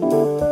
you.